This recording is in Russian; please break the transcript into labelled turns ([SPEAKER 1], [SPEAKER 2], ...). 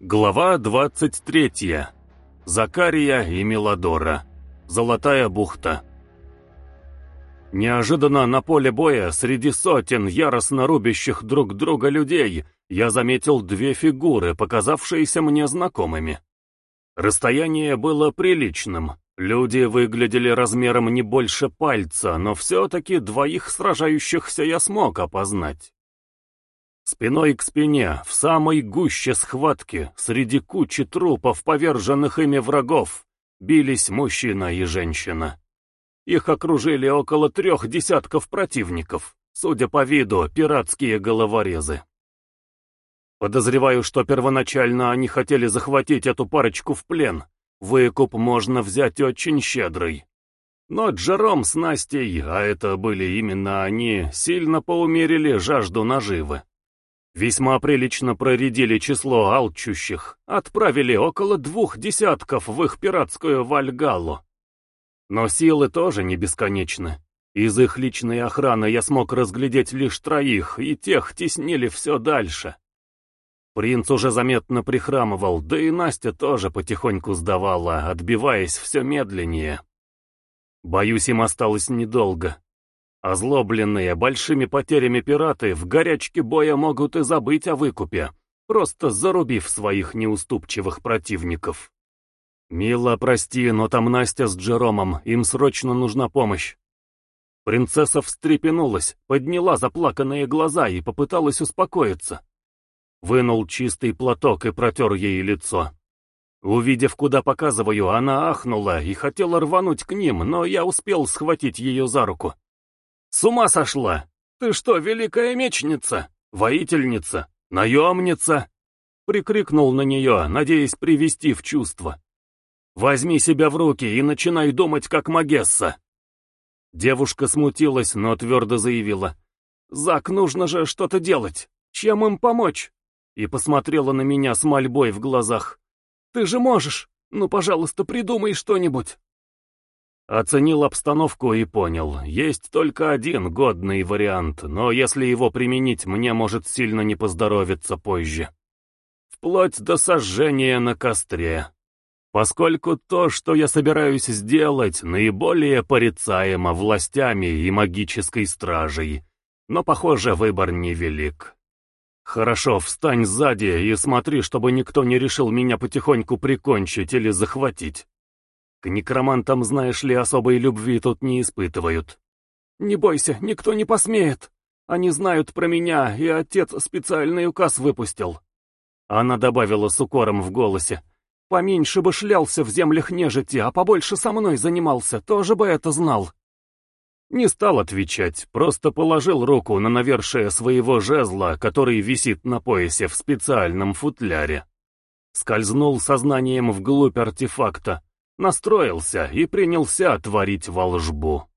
[SPEAKER 1] Глава 23. Закария и Мелодора. Золотая бухта. Неожиданно на поле боя, среди сотен яростно рубящих друг друга людей, я заметил две фигуры, показавшиеся мне знакомыми. Расстояние было приличным. Люди выглядели размером не больше пальца, но все-таки двоих сражающихся я смог опознать. Спиной к спине, в самой гуще схватки, среди кучи трупов, поверженных ими врагов, бились мужчина и женщина. Их окружили около трех десятков противников, судя по виду, пиратские головорезы. Подозреваю, что первоначально они хотели захватить эту парочку в плен. Выкуп можно взять очень щедрый. Но Джером с Настей, а это были именно они, сильно поумерили жажду наживы. Весьма прилично проредили число алчущих, отправили около двух десятков в их пиратскую Вальгаллу. Но силы тоже не бесконечны. Из их личной охраны я смог разглядеть лишь троих, и тех теснили все дальше. Принц уже заметно прихрамывал, да и Настя тоже потихоньку сдавала, отбиваясь все медленнее. Боюсь, им осталось недолго. Озлобленные большими потерями пираты в горячке боя могут и забыть о выкупе, просто зарубив своих неуступчивых противников. «Мила, прости, но там Настя с Джеромом, им срочно нужна помощь». Принцесса встрепенулась, подняла заплаканные глаза и попыталась успокоиться. Вынул чистый платок и протер ей лицо. Увидев, куда показываю, она ахнула и хотела рвануть к ним, но я успел схватить ее за руку. С ума сошла! Ты что, великая мечница? Воительница? Наемница?» Прикрикнул на нее, надеясь привести в чувство. «Возьми себя в руки и начинай думать, как Магесса!» Девушка смутилась, но твердо заявила. «Зак, нужно же что-то делать. Чем им помочь?» И посмотрела на меня с мольбой в глазах. «Ты же можешь! Ну, пожалуйста, придумай что-нибудь!» Оценил обстановку и понял, есть только один годный вариант, но если его применить, мне может сильно не поздоровиться позже. Вплоть до сожжения на костре. Поскольку то, что я собираюсь сделать, наиболее порицаемо властями и магической стражей. Но, похоже, выбор невелик. Хорошо, встань сзади и смотри, чтобы никто не решил меня потихоньку прикончить или захватить. К некромантам, знаешь ли, особой любви тут не испытывают. Не бойся, никто не посмеет. Они знают про меня, и отец специальный указ выпустил. Она добавила с укором в голосе. Поменьше бы шлялся в землях нежити, а побольше со мной занимался, тоже бы это знал. Не стал отвечать, просто положил руку на навершие своего жезла, который висит на поясе в специальном футляре. Скользнул сознанием вглубь артефакта, настроился и принялся творить волжбу.